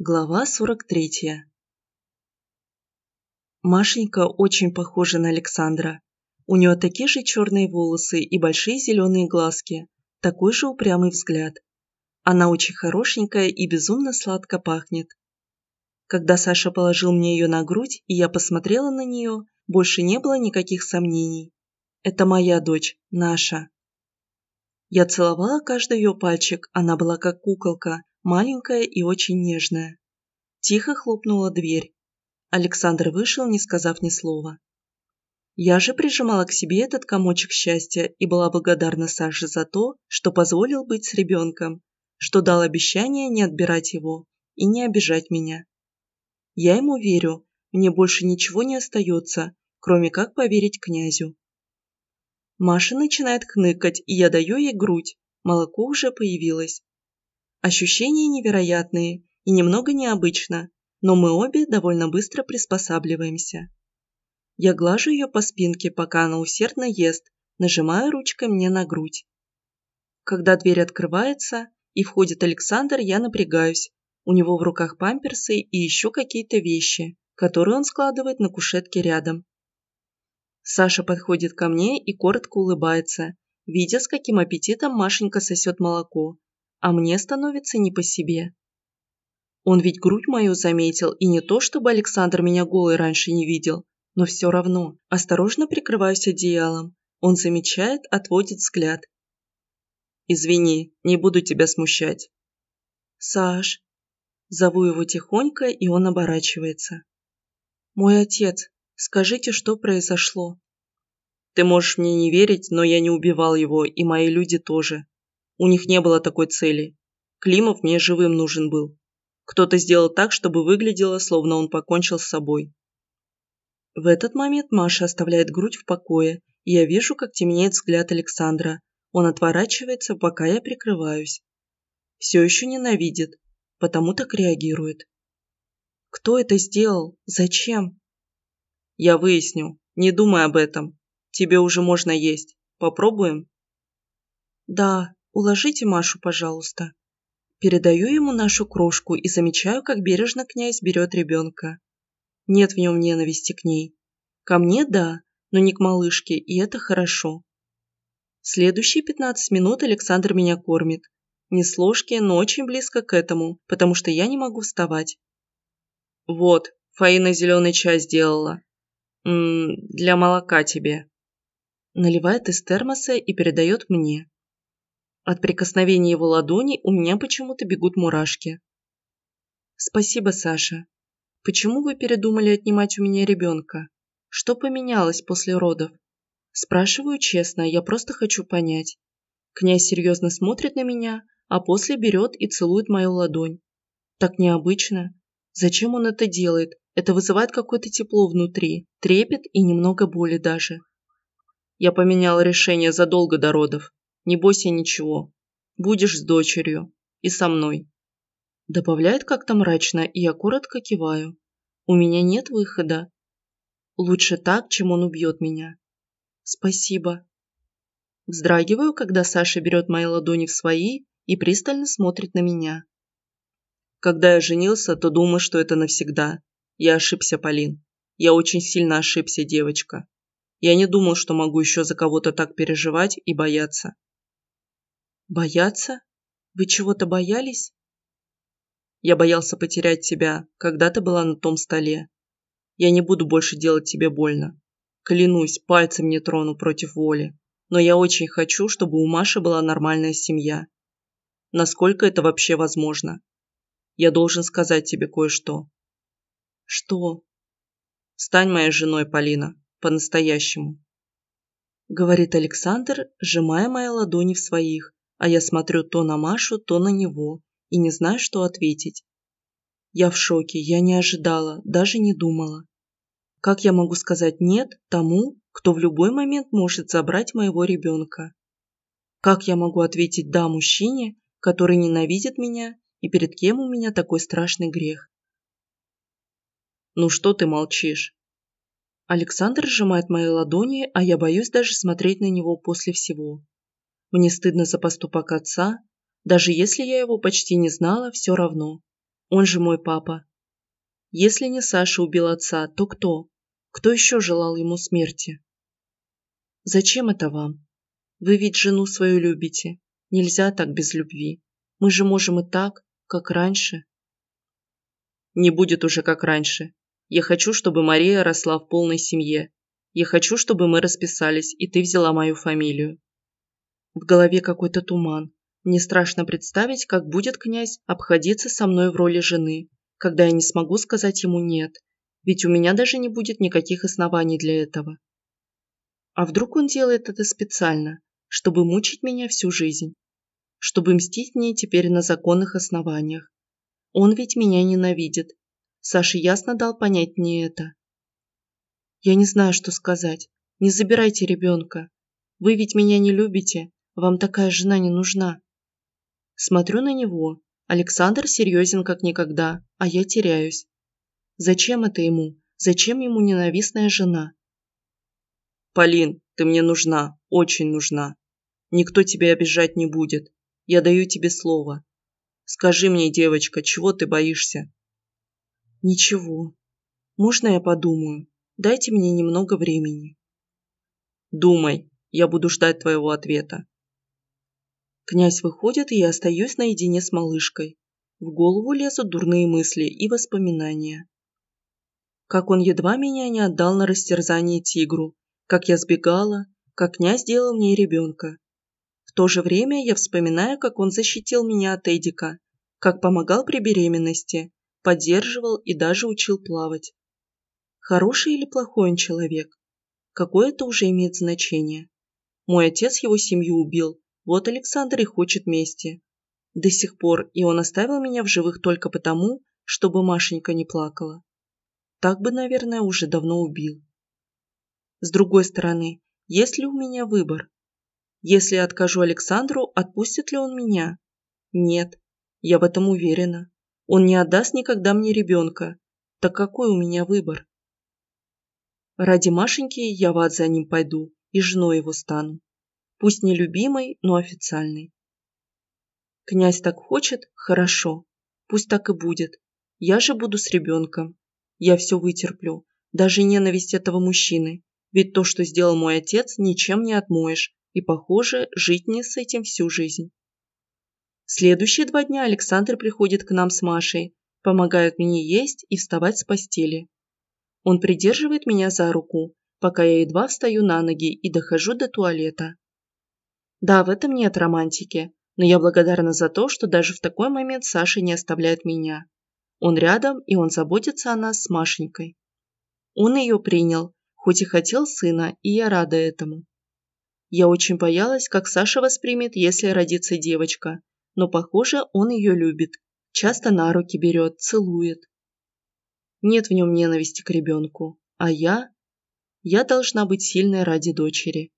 Глава 43 Машенька очень похожа на Александра. У нее такие же черные волосы и большие зеленые глазки, такой же упрямый взгляд. Она очень хорошенькая и безумно сладко пахнет. Когда Саша положил мне ее на грудь, и я посмотрела на нее, больше не было никаких сомнений. Это моя дочь, наша. Я целовала каждый ее пальчик, она была как куколка, маленькая и очень нежная. Тихо хлопнула дверь. Александр вышел, не сказав ни слова. Я же прижимала к себе этот комочек счастья и была благодарна Саше за то, что позволил быть с ребенком, что дал обещание не отбирать его и не обижать меня. Я ему верю, мне больше ничего не остается, кроме как поверить князю. Маша начинает хныкать, и я даю ей грудь, молоко уже появилось. Ощущения невероятные и немного необычно, но мы обе довольно быстро приспосабливаемся. Я глажу ее по спинке, пока она усердно ест, нажимая ручкой мне на грудь. Когда дверь открывается и входит Александр, я напрягаюсь. У него в руках памперсы и еще какие-то вещи, которые он складывает на кушетке рядом. Саша подходит ко мне и коротко улыбается, видя, с каким аппетитом Машенька сосет молоко, а мне становится не по себе. Он ведь грудь мою заметил, и не то, чтобы Александр меня голой раньше не видел, но все равно. Осторожно прикрываюсь одеялом. Он замечает, отводит взгляд. «Извини, не буду тебя смущать». «Саш». Зову его тихонько, и он оборачивается. «Мой отец, скажите, что произошло?» «Ты можешь мне не верить, но я не убивал его, и мои люди тоже. У них не было такой цели. Климов мне живым нужен был. Кто-то сделал так, чтобы выглядело, словно он покончил с собой. В этот момент Маша оставляет грудь в покое, и я вижу, как темнеет взгляд Александра. Он отворачивается, пока я прикрываюсь. Все еще ненавидит, потому так реагирует. Кто это сделал? Зачем? Я выясню. Не думай об этом. Тебе уже можно есть. Попробуем? Да, Уложите Машу, пожалуйста. Передаю ему нашу крошку и замечаю, как бережно князь берет ребенка. Нет в нем ненависти к ней. Ко мне – да, но не к малышке, и это хорошо. Следующие 15 минут Александр меня кормит. Не с ложки, но очень близко к этому, потому что я не могу вставать. Вот, Фаина зеленый чай сделала. М для молока тебе. Наливает из термоса и передает мне. От прикосновения его ладони у меня почему-то бегут мурашки. Спасибо, Саша. Почему вы передумали отнимать у меня ребенка? Что поменялось после родов? Спрашиваю честно, я просто хочу понять. Князь серьезно смотрит на меня, а после берет и целует мою ладонь. Так необычно. Зачем он это делает? Это вызывает какое-то тепло внутри, трепет и немного боли даже. Я поменял решение задолго до родов. Не бойся ничего. Будешь с дочерью. И со мной. Добавляет как-то мрачно, и я коротко киваю. У меня нет выхода. Лучше так, чем он убьет меня. Спасибо. Вздрагиваю, когда Саша берет мои ладони в свои и пристально смотрит на меня. Когда я женился, то думал, что это навсегда. Я ошибся, Полин. Я очень сильно ошибся, девочка. Я не думал, что могу еще за кого-то так переживать и бояться. Бояться? Вы чего-то боялись? Я боялся потерять тебя, когда ты была на том столе. Я не буду больше делать тебе больно. Клянусь, пальцем не трону против воли. Но я очень хочу, чтобы у Маши была нормальная семья. Насколько это вообще возможно? Я должен сказать тебе кое-что. Что? Стань моей женой, Полина. По-настоящему. Говорит Александр, сжимая мои ладони в своих а я смотрю то на Машу, то на него и не знаю, что ответить. Я в шоке, я не ожидала, даже не думала. Как я могу сказать «нет» тому, кто в любой момент может забрать моего ребенка? Как я могу ответить «да» мужчине, который ненавидит меня и перед кем у меня такой страшный грех? «Ну что ты молчишь?» Александр сжимает мои ладони, а я боюсь даже смотреть на него после всего. Мне стыдно за поступок отца, даже если я его почти не знала, все равно. Он же мой папа. Если не Саша убил отца, то кто? Кто еще желал ему смерти? Зачем это вам? Вы ведь жену свою любите. Нельзя так без любви. Мы же можем и так, как раньше. Не будет уже как раньше. Я хочу, чтобы Мария росла в полной семье. Я хочу, чтобы мы расписались, и ты взяла мою фамилию. В голове какой-то туман. Мне страшно представить, как будет князь обходиться со мной в роли жены, когда я не смогу сказать ему «нет», ведь у меня даже не будет никаких оснований для этого. А вдруг он делает это специально, чтобы мучить меня всю жизнь? Чтобы мстить мне теперь на законных основаниях? Он ведь меня ненавидит. Саша ясно дал понять мне это. Я не знаю, что сказать. Не забирайте ребенка. Вы ведь меня не любите. Вам такая жена не нужна. Смотрю на него. Александр серьезен как никогда, а я теряюсь. Зачем это ему? Зачем ему ненавистная жена? Полин, ты мне нужна, очень нужна. Никто тебя обижать не будет. Я даю тебе слово. Скажи мне, девочка, чего ты боишься? Ничего. Можно я подумаю? Дайте мне немного времени. Думай, я буду ждать твоего ответа. Князь выходит, и я остаюсь наедине с малышкой. В голову лезут дурные мысли и воспоминания. Как он едва меня не отдал на растерзание тигру, как я сбегала, как князь делал мне ребенка. В то же время я вспоминаю, как он защитил меня от Эдика, как помогал при беременности, поддерживал и даже учил плавать. Хороший или плохой он человек? Какое это уже имеет значение? Мой отец его семью убил, вот Александр и хочет мести. До сих пор, и он оставил меня в живых только потому, чтобы Машенька не плакала. Так бы, наверное, уже давно убил. С другой стороны, есть ли у меня выбор? Если я откажу Александру, отпустит ли он меня? Нет, я в этом уверена. Он не отдаст никогда мне ребенка. Так какой у меня выбор? Ради Машеньки я в ад за ним пойду и женой его стану. Пусть не любимой, но официальной. Князь так хочет? Хорошо. Пусть так и будет. Я же буду с ребенком. Я все вытерплю. Даже ненависть этого мужчины. Ведь то, что сделал мой отец, ничем не отмоешь, и, похоже, жить мне с этим всю жизнь. Следующие два дня Александр приходит к нам с Машей, помогает мне есть и вставать с постели. Он придерживает меня за руку, пока я едва встаю на ноги и дохожу до туалета. Да, в этом нет романтики, но я благодарна за то, что даже в такой момент Саша не оставляет меня. Он рядом, и он заботится о нас с Машенькой. Он ее принял, хоть и хотел сына, и я рада этому. Я очень боялась, как Саша воспримет, если родится девочка, но, похоже, он ее любит, часто на руки берет, целует. Нет в нем ненависти к ребенку, а я... Я должна быть сильной ради дочери.